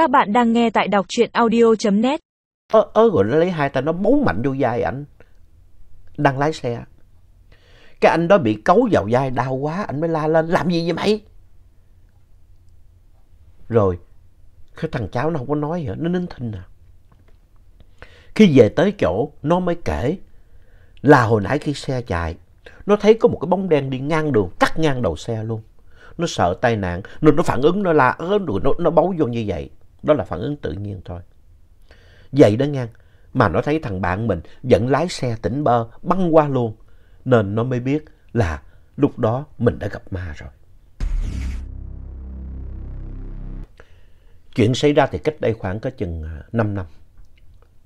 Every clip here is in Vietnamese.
Các bạn đang nghe tại đọc truyện audio.net. ớ ớ rồi nó lấy hai tay nó bấu mạnh vô vai ảnh. Đang lái xe. Cái anh đó bị cấu vào vai đau quá anh mới la lên làm gì vậy mày? Rồi cái thằng cháu nó không có nói gì hết nó nín thinh à. Khi về tới chỗ nó mới kể là hồi nãy khi xe chạy nó thấy có một cái bóng đen đi ngang đường cắt ngang đầu xe luôn. Nó sợ tai nạn nên nó phản ứng nó la ớ rồi nó, nó bấu vô như vậy đó là phản ứng tự nhiên thôi. Vậy đó ngang mà nó thấy thằng bạn mình vẫn lái xe tỉnh bơ băng qua luôn. Nên nó mới biết là lúc đó mình đã gặp ma rồi. Chuyện xảy ra thì cách đây khoảng có chừng à, 5 năm.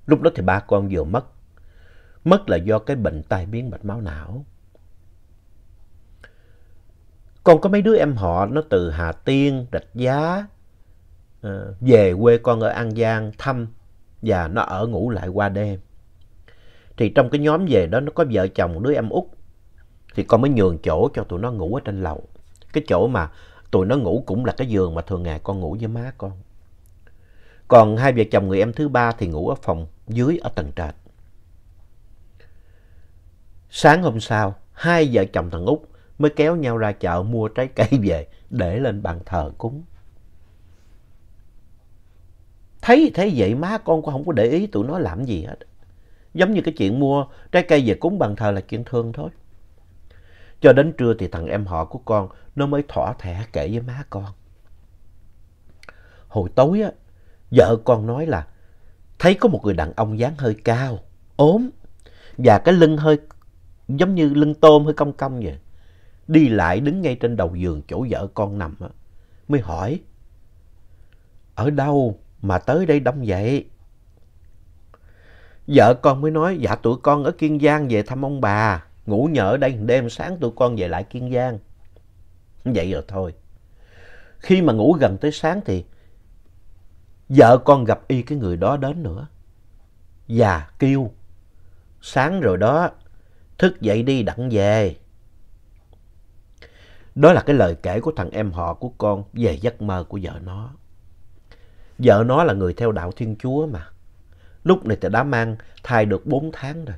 Lúc đó thì ba con vừa mất. Mất là do cái bệnh tai biến mạch máu não. Còn có mấy đứa em họ nó từ Hà Tiên, Rạch Giá Ờ, về quê con ở An Giang thăm và nó ở ngủ lại qua đêm. Thì trong cái nhóm về đó nó có vợ chồng đứa em út thì con mới nhường chỗ cho tụi nó ngủ ở trên lầu. Cái chỗ mà tụi nó ngủ cũng là cái giường mà thường ngày con ngủ với má con. Còn hai vợ chồng người em thứ ba thì ngủ ở phòng dưới ở tầng trệt. Sáng hôm sau, hai vợ chồng thằng út mới kéo nhau ra chợ mua trái cây về để lên bàn thờ cúng. Thấy thế vậy má con cũng không có để ý tụi nó làm gì hết. Giống như cái chuyện mua trái cây về cúng bàn thờ là chuyện thường thôi. Cho đến trưa thì thằng em họ của con nó mới thỏa thẻ kể với má con. Hồi tối á, vợ con nói là thấy có một người đàn ông dáng hơi cao, ốm và cái lưng hơi giống như lưng tôm hơi cong cong vậy đi lại đứng ngay trên đầu giường chỗ vợ con nằm á, mới hỏi ở đâu mà tới đây đông vậy? Vợ con mới nói dạ tụi con ở Kiên Giang về thăm ông bà, ngủ nhờ ở đây đêm sáng tụi con về lại Kiên Giang. Vậy rồi thôi. Khi mà ngủ gần tới sáng thì vợ con gặp y cái người đó đến nữa. già kêu, sáng rồi đó, thức dậy đi đặng về. Đó là cái lời kể của thằng em họ của con về giấc mơ của vợ nó. Vợ nó là người theo đạo Thiên Chúa mà. Lúc này thì đã mang thai được 4 tháng rồi.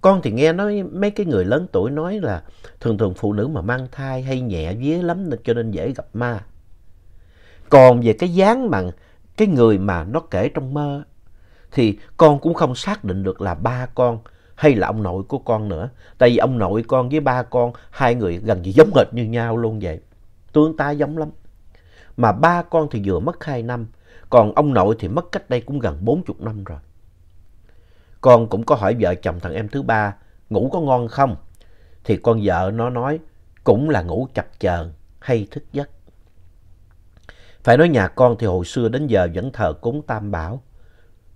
Con thì nghe nói mấy cái người lớn tuổi nói là thường thường phụ nữ mà mang thai hay nhẹ vía lắm nên cho nên dễ gặp ma. Còn về cái dáng mà cái người mà nó kể trong mơ thì con cũng không xác định được là ba con hay là ông nội của con nữa. Tại vì ông nội con với ba con, hai người gần như giống hệt như nhau luôn vậy. Tương ta giống lắm. Mà ba con thì vừa mất hai năm, còn ông nội thì mất cách đây cũng gần bốn chục năm rồi. Con cũng có hỏi vợ chồng thằng em thứ ba, ngủ có ngon không? Thì con vợ nó nói, cũng là ngủ chập chờn hay thức giấc. Phải nói nhà con thì hồi xưa đến giờ vẫn thờ cúng tam bảo,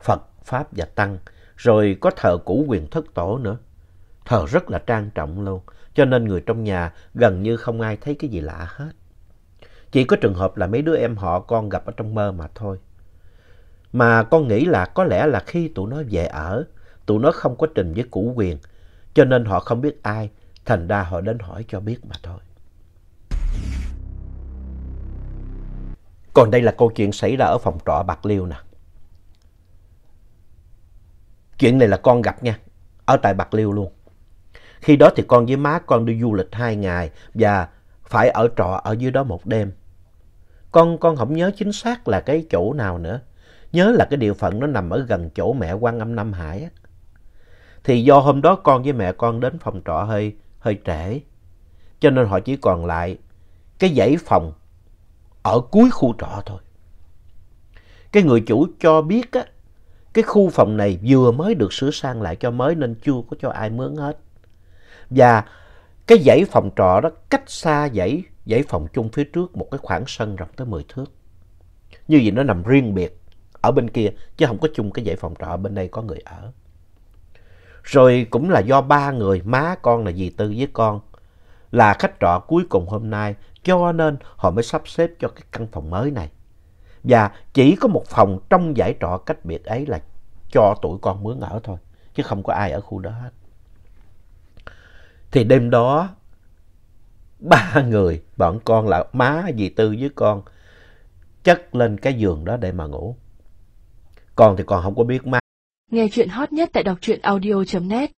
Phật, Pháp và Tăng rồi có thờ cũ quyền thất tổ nữa. Thờ rất là trang trọng luôn, cho nên người trong nhà gần như không ai thấy cái gì lạ hết. Chỉ có trường hợp là mấy đứa em họ con gặp ở trong mơ mà thôi. Mà con nghĩ là có lẽ là khi tụi nó về ở, tụi nó không có trình với củ quyền, cho nên họ không biết ai, thành ra họ đến hỏi cho biết mà thôi. Còn đây là câu chuyện xảy ra ở phòng trọ Bạc Liêu nè. Chuyện này là con gặp nha, ở tại Bạc Liêu luôn. Khi đó thì con với má con đi du lịch hai ngày và phải ở trọ ở dưới đó một đêm. Con con không nhớ chính xác là cái chỗ nào nữa. Nhớ là cái địa phận nó nằm ở gần chỗ mẹ quan âm Nam Hải á. Thì do hôm đó con với mẹ con đến phòng trọ hơi hơi trễ. Cho nên họ chỉ còn lại cái dãy phòng ở cuối khu trọ thôi. Cái người chủ cho biết á, cái khu phòng này vừa mới được sửa sang lại cho mới nên chưa có cho ai mướn hết. Và cái dãy phòng trọ đó cách xa dãy, dãy phòng chung phía trước một cái khoảng sân rộng tới 10 thước. Như vậy nó nằm riêng biệt ở bên kia chứ không có chung cái dãy phòng trọ bên đây có người ở. Rồi cũng là do ba người, má con là dì Tư với con, là khách trọ cuối cùng hôm nay cho nên họ mới sắp xếp cho cái căn phòng mới này. Và chỉ có một phòng trong giải trọ cách biệt ấy là cho tụi con mướn ở thôi. Chứ không có ai ở khu đó hết. Thì đêm đó, ba người, bọn con là má, dì Tư với con, chất lên cái giường đó để mà ngủ. Con thì con không có biết má. Nghe chuyện hot nhất tại đọc truyện audio.net